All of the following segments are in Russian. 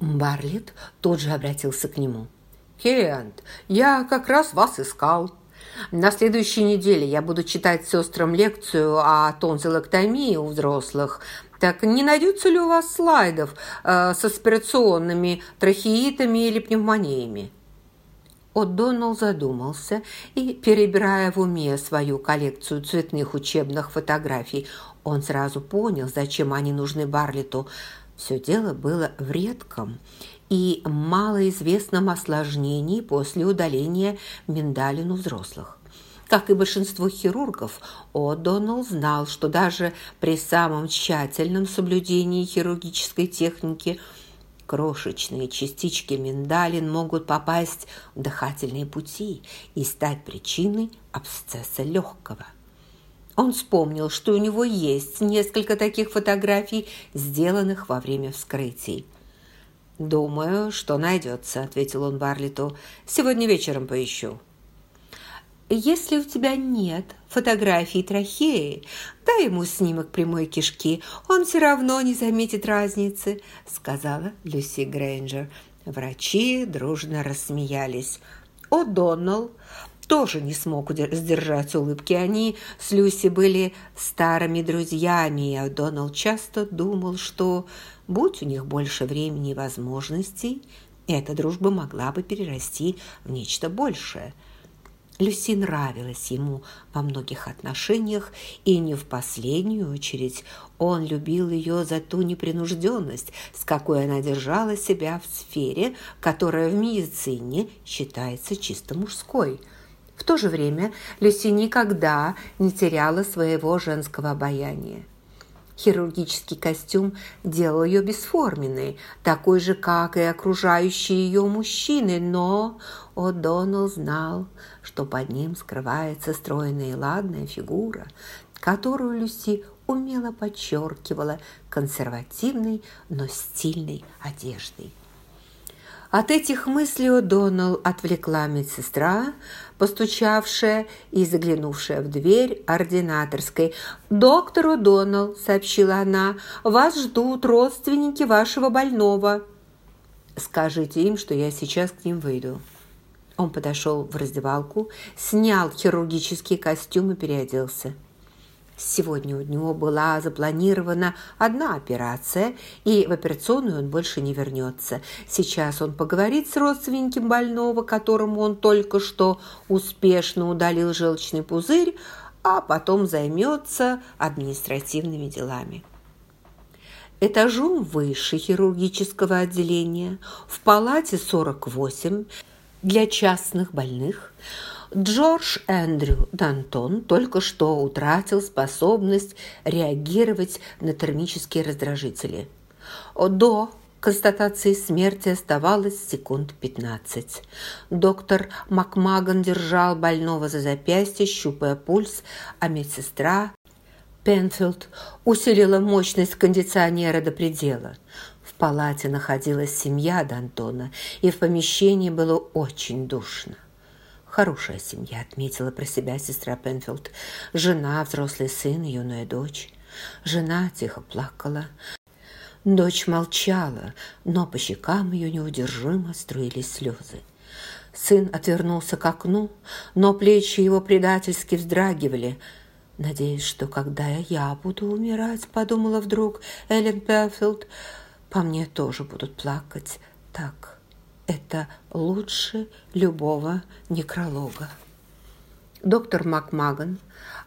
Барлет тут же обратился к нему. «Кент, я как раз вас искал. На следующей неделе я буду читать сестрам лекцию о тонзиллэктомии у взрослых. Так не найдется ли у вас слайдов э, с аспирационными трахеитами или пневмониями?» О'Доннелл задумался и, перебирая в уме свою коллекцию цветных учебных фотографий, он сразу понял, зачем они нужны Барлету. Все дело было в редком и малоизвестном осложнении после удаления миндалин у взрослых. Как и большинство хирургов, О'Доннелл знал, что даже при самом тщательном соблюдении хирургической техники – Крошечные частички миндалин могут попасть в дыхательные пути и стать причиной абсцесса легкого. Он вспомнил, что у него есть несколько таких фотографий, сделанных во время вскрытий. «Думаю, что найдется», – ответил он Барлиту. «Сегодня вечером поищу». Если у тебя нет фотографии трахеи, дай ему снимок прямой кишки, он все равно не заметит разницы», – сказала Люси Грейнджер. Врачи дружно рассмеялись. О, Доналл тоже не смог сдержать улыбки. Они с Люси были старыми друзьями, и О'Доннелл часто думал, что, будь у них больше времени и возможностей, эта дружба могла бы перерасти в нечто большее – Люси нравилась ему во многих отношениях, и не в последнюю очередь он любил ее за ту непринужденность, с какой она держала себя в сфере, которая в медицине считается чисто мужской. В то же время Люси никогда не теряла своего женского обаяния. Хирургический костюм делал ее бесформенной, такой же, как и окружающие ее мужчины, но О'Доннелл знал, что под ним скрывается стройная и ладная фигура, которую Люси умело подчеркивала консервативной, но стильной одеждой. От этих мыслей О'Доннелл отвлекла медсестра, постучавшая и заглянувшая в дверь ординаторской. «Доктор О'Доннелл», — сообщила она, — «вас ждут родственники вашего больного». «Скажите им, что я сейчас к ним выйду». Он подошел в раздевалку, снял хирургический костюм и переоделся. Сегодня у него была запланирована одна операция, и в операционную он больше не вернется. Сейчас он поговорит с родственником больного, которому он только что успешно удалил желчный пузырь, а потом займется административными делами. Этажом выше хирургического отделения, в палате 48, для частных больных – Джордж Эндрю Дантон только что утратил способность реагировать на термические раздражители. До констатации смерти оставалось секунд 15. Доктор Макмаган держал больного за запястье, щупая пульс, а медсестра Пенфилд усилила мощность кондиционера до предела. Палате находилась семья Д'Антона, и в помещении было очень душно. Хорошая семья, отметила про себя сестра Пенфилд. Жена, взрослый сын, юная дочь. Жена тихо плакала. Дочь молчала, но по щекам ее неудержимо струились слезы. Сын отвернулся к окну, но плечи его предательски вздрагивали. «Надеюсь, что когда я буду умирать, — подумала вдруг Эллен Пенфилд, — по мне тоже будут плакать так, это лучше любого некролога. Доктор Макмаган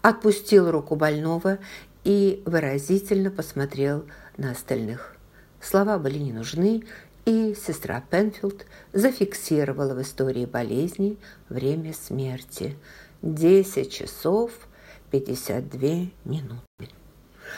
отпустил руку больного и выразительно посмотрел на остальных. Слова были не нужны, и сестра Пенфилд зафиксировала в истории болезни время смерти. Десять часов пятьдесят две минуты.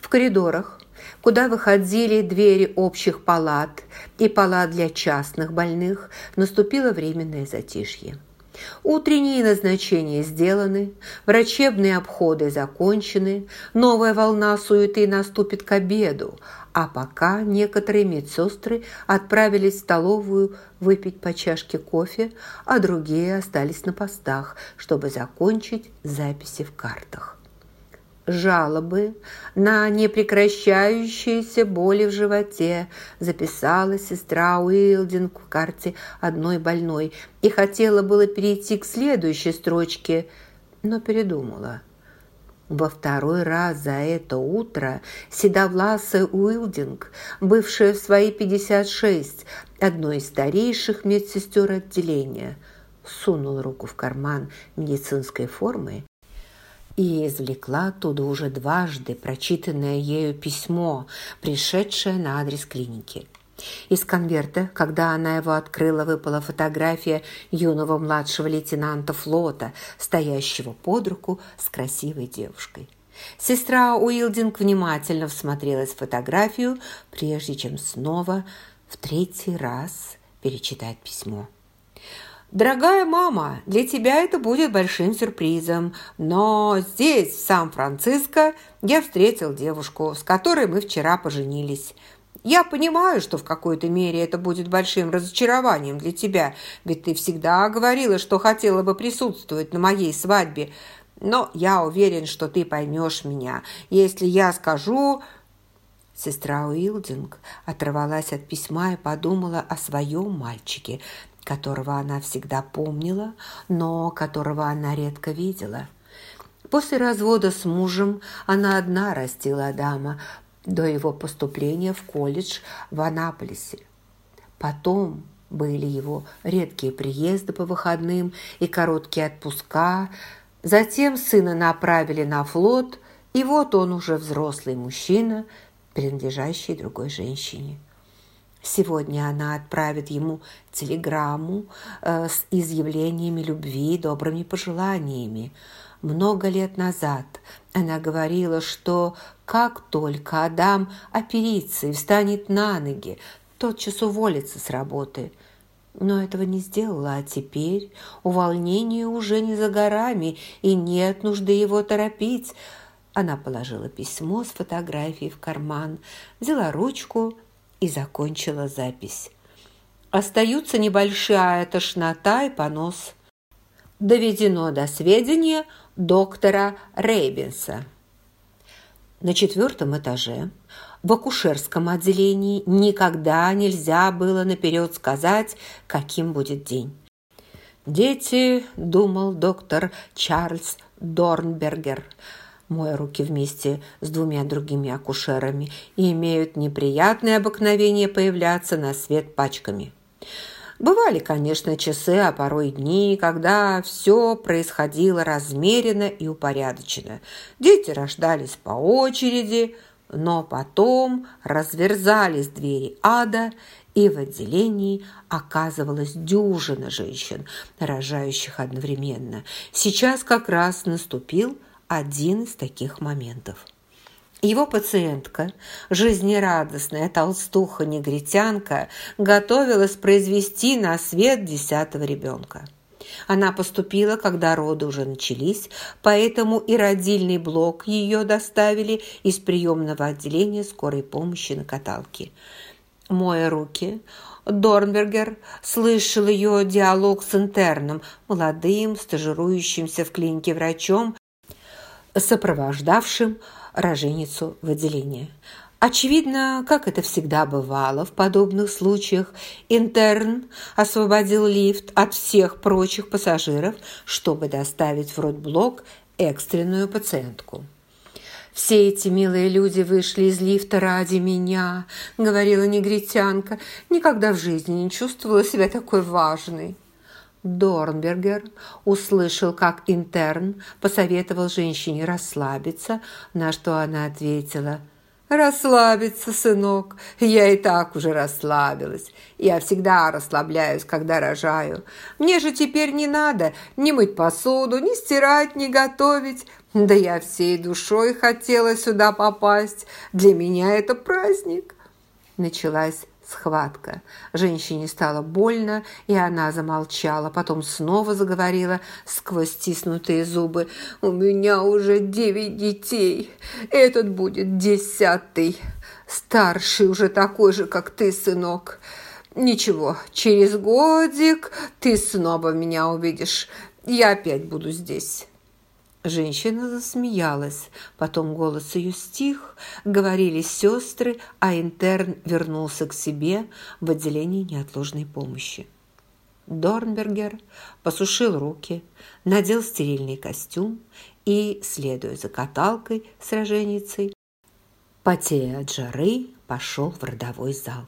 В коридорах куда выходили двери общих палат и палат для частных больных, наступило временное затишье. Утренние назначения сделаны, врачебные обходы закончены, новая волна суеты наступит к обеду, а пока некоторые медсестры отправились в столовую выпить по чашке кофе, а другие остались на постах, чтобы закончить записи в картах. Жалобы на непрекращающиеся боли в животе записала сестра Уилдинг в карте одной больной и хотела было перейти к следующей строчке, но передумала. Во второй раз за это утро седовласая Уилдинг, бывшая в свои 56, одной из старейших медсестер отделения, сунула руку в карман медицинской формы и извлекла оттуда уже дважды прочитанное ею письмо, пришедшее на адрес клиники. Из конверта, когда она его открыла, выпала фотография юного младшего лейтенанта флота, стоящего под руку с красивой девушкой. Сестра Уилдинг внимательно всмотрелась в фотографию, прежде чем снова в третий раз перечитать письмо. «Дорогая мама, для тебя это будет большим сюрпризом, но здесь, в Сан-Франциско, я встретил девушку, с которой мы вчера поженились. Я понимаю, что в какой-то мере это будет большим разочарованием для тебя, ведь ты всегда говорила, что хотела бы присутствовать на моей свадьбе, но я уверен, что ты поймешь меня, если я скажу...» Сестра Уилдинг оторвалась от письма и подумала о своем мальчике, которого она всегда помнила, но которого она редко видела. После развода с мужем она одна растила Адама до его поступления в колледж в Анаполисе. Потом были его редкие приезды по выходным и короткие отпуска. Затем сына направили на флот, и вот он уже взрослый мужчина, принадлежащий другой женщине. Сегодня она отправит ему телеграмму э, с изъявлениями любви и добрыми пожеланиями. Много лет назад она говорила, что как только Адам оперится и встанет на ноги, тотчас уволится с работы. Но этого не сделала, а теперь увольнение уже не за горами, и нет нужды его торопить. Она положила письмо с фотографией в карман, взяла ручку и закончила запись. Остаются небольшая тошнота и понос. Доведено до сведения доктора Рейбинса. На четвертом этаже в акушерском отделении никогда нельзя было наперед сказать, каким будет день. «Дети», – думал доктор Чарльз Дорнбергер – моя руки вместе с двумя другими акушерами, и имеют неприятное обыкновение появляться на свет пачками. Бывали, конечно, часы, а порой дни, когда все происходило размеренно и упорядоченно. Дети рождались по очереди, но потом разверзались двери ада, и в отделении оказывалась дюжина женщин, рожающих одновременно. Сейчас как раз наступил один из таких моментов. Его пациентка, жизнерадостная толстуха-негритянка, готовилась произвести на свет десятого ребенка. Она поступила, когда роды уже начались, поэтому и родильный блок ее доставили из приемного отделения скорой помощи на каталке. Моя руки, Дорнбергер слышал ее диалог с интерном, молодым, стажирующимся в клинике врачом, сопровождавшим роженицу в отделение. Очевидно, как это всегда бывало в подобных случаях, интерн освободил лифт от всех прочих пассажиров, чтобы доставить в родблок экстренную пациентку. «Все эти милые люди вышли из лифта ради меня», — говорила негритянка. «Никогда в жизни не чувствовала себя такой важной». Дорнбергер услышал, как интерн посоветовал женщине расслабиться, на что она ответила «Расслабиться, сынок, я и так уже расслабилась. Я всегда расслабляюсь, когда рожаю. Мне же теперь не надо ни мыть посуду, ни стирать, ни готовить. Да я всей душой хотела сюда попасть. Для меня это праздник». Началась схватка. Женщине стало больно, и она замолчала, потом снова заговорила сквозь стиснутые зубы. «У меня уже девять детей, этот будет десятый, старший уже такой же, как ты, сынок. Ничего, через годик ты снова меня увидишь, я опять буду здесь». Женщина засмеялась, потом голос ее стих, говорили сестры, а интерн вернулся к себе в отделении неотложной помощи. Дорнбергер посушил руки, надел стерильный костюм и, следуя за каталкой с роженицей, потея от жары, пошел в родовой зал.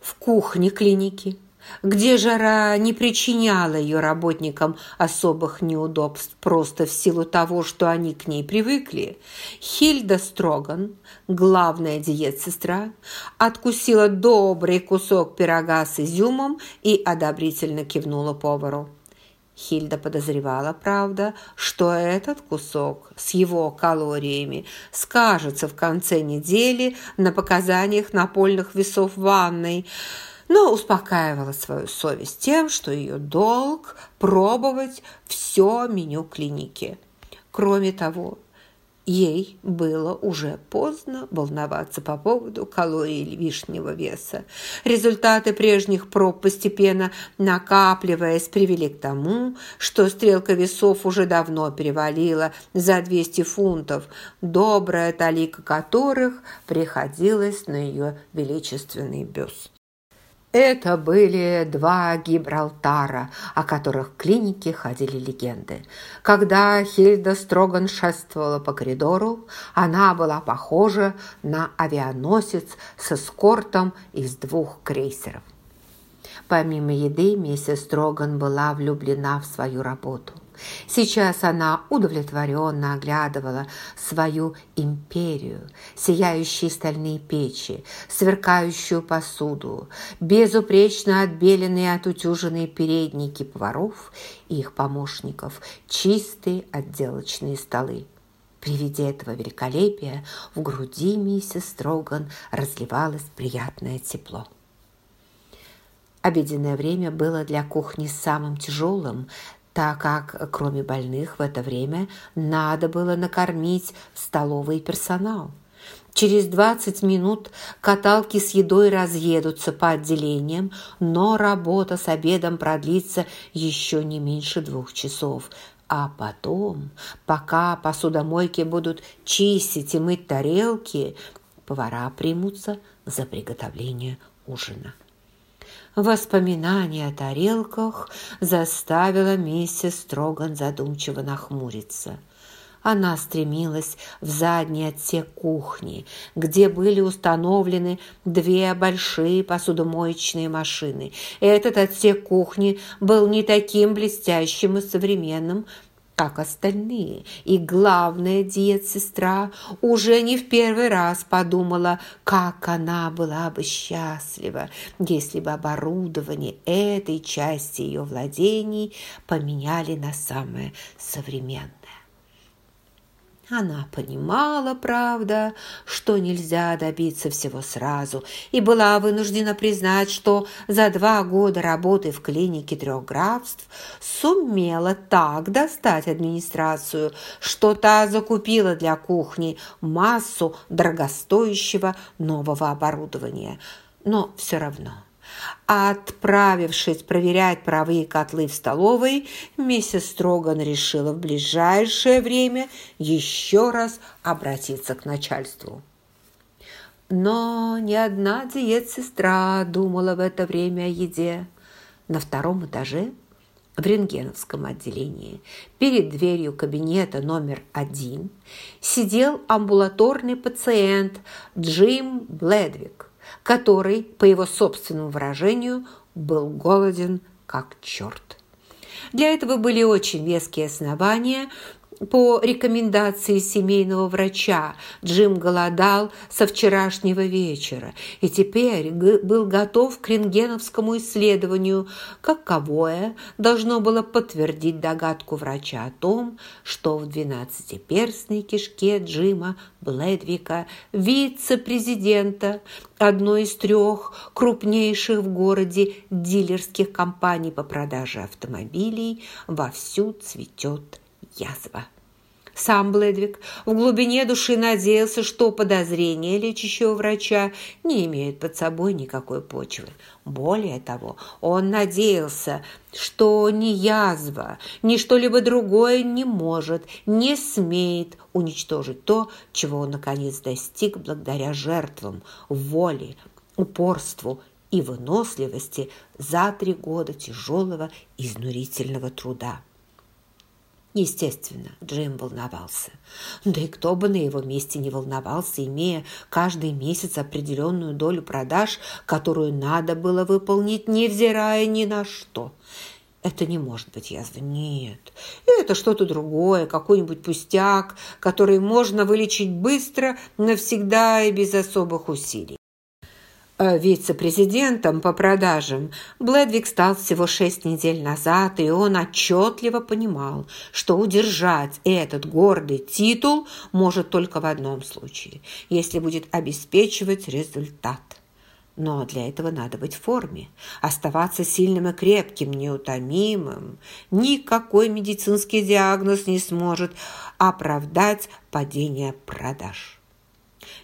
В кухне клиники где жара не причиняла ее работникам особых неудобств просто в силу того, что они к ней привыкли, Хильда Строган, главная диет-сестра, откусила добрый кусок пирога с изюмом и одобрительно кивнула повару. Хильда подозревала, правда, что этот кусок с его калориями скажется в конце недели на показаниях напольных весов ванной – но успокаивала свою совесть тем, что ее долг – пробовать все меню клиники. Кроме того, ей было уже поздно волноваться по поводу калорий лишнего веса. Результаты прежних проб, постепенно накапливаясь, привели к тому, что стрелка весов уже давно перевалила за 200 фунтов, добрая талика которых приходилась на ее величественный бюст. Это были два Гибралтара, о которых в клинике ходили легенды. Когда Хильда Строган шествовала по коридору, она была похожа на авианосец с эскортом из двух крейсеров. Помимо еды, миссис Строган была влюблена в свою работу. Сейчас она удовлетворенно оглядывала свою империю, сияющие стальные печи, сверкающую посуду, безупречно отбеленные отутюженные передники поваров и их помощников, чистые отделочные столы. При виде этого великолепия в груди миссис Строган разливалось приятное тепло. Обеденное время было для кухни самым тяжелым, так как, кроме больных, в это время надо было накормить столовый персонал. Через 20 минут каталки с едой разъедутся по отделениям, но работа с обедом продлится еще не меньше двух часов. А потом, пока посудомойки будут чистить и мыть тарелки, повара примутся за приготовление ужина. Воспоминание о тарелках заставило миссис Строган задумчиво нахмуриться. Она стремилась в задний отсек кухни, где были установлены две большие посудомоечные машины. Этот отсек кухни был не таким блестящим и современным, как остальные. И главная диет-сестра уже не в первый раз подумала, как она была бы счастлива, если бы оборудование этой части ее владений поменяли на самое современное. Она понимала, правда, что нельзя добиться всего сразу, и была вынуждена признать, что за два года работы в клинике трех графств сумела так достать администрацию, что та закупила для кухни массу дорогостоящего нового оборудования. Но все равно Отправившись проверять паровые котлы в столовой, миссис Строган решила в ближайшее время еще раз обратиться к начальству. Но ни одна диет-сестра думала в это время о еде. На втором этаже в рентгеновском отделении перед дверью кабинета номер один сидел амбулаторный пациент Джим Бледвик – который, по его собственному выражению, был голоден как черт. Для этого были очень веские основания, по рекомендации семейного врача. Джим голодал со вчерашнего вечера и теперь был готов к рентгеновскому исследованию, каковое должно было подтвердить догадку врача о том, что в двенадцатиперстной кишке Джима Бледвика, вице-президента одной из трех крупнейших в городе дилерских компаний по продаже автомобилей, вовсю цветет язва. Сам Бледвик в глубине души надеялся, что подозрения лечащего врача не имеют под собой никакой почвы. Более того, он надеялся, что ни язва, ни что-либо другое не может, не смеет уничтожить то, чего он наконец достиг благодаря жертвам, воле, упорству и выносливости за три года тяжелого изнурительного труда. Естественно, Джим волновался. Да и кто бы на его месте не волновался, имея каждый месяц определенную долю продаж, которую надо было выполнить, невзирая ни на что. Это не может быть язва. Нет. Это что-то другое, какой-нибудь пустяк, который можно вылечить быстро, навсегда и без особых усилий. Э, вице-президентом по продажам Блэдвик стал всего шесть недель назад, и он отчетливо понимал, что удержать этот гордый титул может только в одном случае, если будет обеспечивать результат. Но для этого надо быть в форме, оставаться сильным и крепким, неутомимым. Никакой медицинский диагноз не сможет оправдать падение продаж.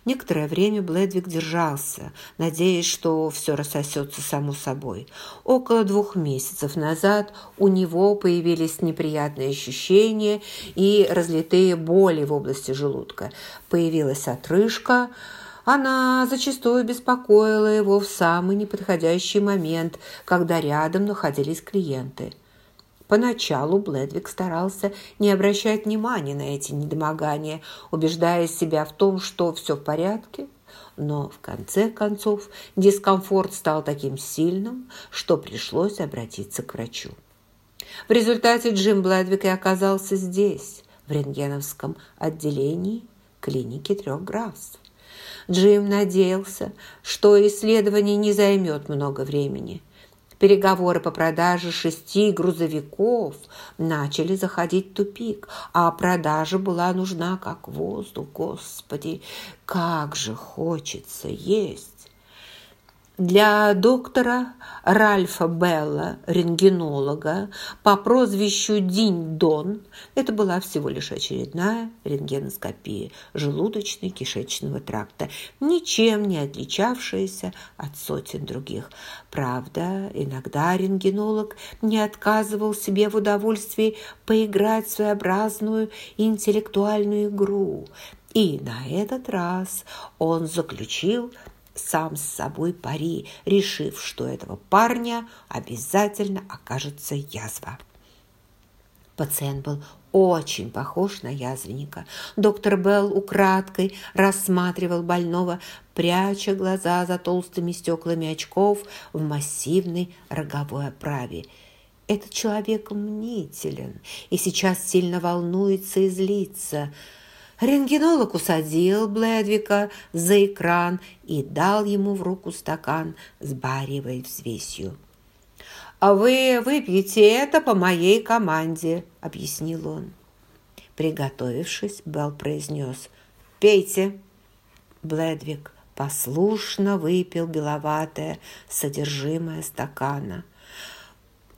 Некоторое время Блэдвик держался, надеясь, что все рассосется само собой. Около двух месяцев назад у него появились неприятные ощущения и разлитые боли в области желудка. Появилась отрыжка. Она зачастую беспокоила его в самый неподходящий момент, когда рядом находились клиенты – Поначалу Блэдвик старался не обращать внимания на эти недомогания, убеждая себя в том, что все в порядке. Но в конце концов дискомфорт стал таким сильным, что пришлось обратиться к врачу. В результате Джим Блэдвик и оказался здесь, в рентгеновском отделении клиники трех графств. Джим надеялся, что исследование не займет много времени – Переговоры по продаже шести грузовиков начали заходить в тупик, а продажа была нужна как воздух. Господи, как же хочется есть! Для доктора Ральфа Белла, рентгенолога, по прозвищу Динь-Дон, это была всего лишь очередная рентгеноскопия желудочно-кишечного тракта, ничем не отличавшаяся от сотен других. Правда, иногда рентгенолог не отказывал себе в удовольствии поиграть в своеобразную интеллектуальную игру, и на этот раз он заключил сам с собой пари, решив, что этого парня обязательно окажется язва. Пациент был очень похож на язвенника. Доктор Белл украдкой рассматривал больного, пряча глаза за толстыми стеклами очков в массивной роговой оправе. Этот человек мнителен и сейчас сильно волнуется и злится – Рентгенолог усадил Блэдвика за экран и дал ему в руку стакан с бариевой взвесью. «А вы выпьете это по моей команде», – объяснил он. Приготовившись, Белл произнес «Пейте». Блэдвик послушно выпил беловатое содержимое стакана.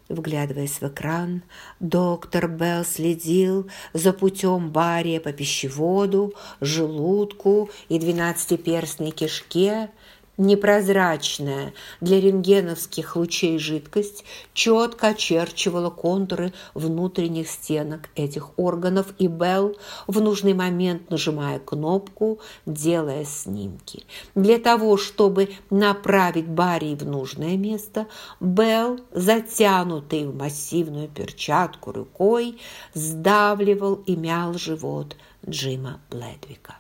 Вглядываясь в экран, доктор Белл следил за путем бария по пищеводу, желудку и двенадцатиперстной кишке, Непрозрачная для рентгеновских лучей жидкость четко очерчивала контуры внутренних стенок этих органов, и Белл в нужный момент, нажимая кнопку, делая снимки. Для того, чтобы направить барий в нужное место, Белл, затянутый в массивную перчатку рукой, сдавливал и мял живот Джима Блэдвика.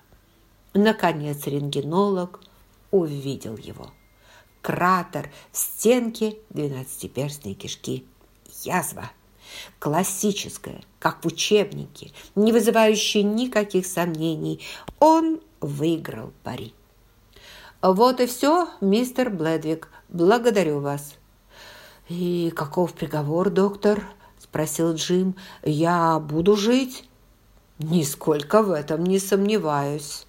Наконец рентгенолог – увидел его. Кратер в стенке двенадцатиперстной кишки. Язва. Классическая, как в учебнике, не вызывающая никаких сомнений. Он выиграл пари. «Вот и все, мистер Блэдвик. Благодарю вас». «И каков приговор, доктор?» – спросил Джим. «Я буду жить?» «Нисколько в этом не сомневаюсь».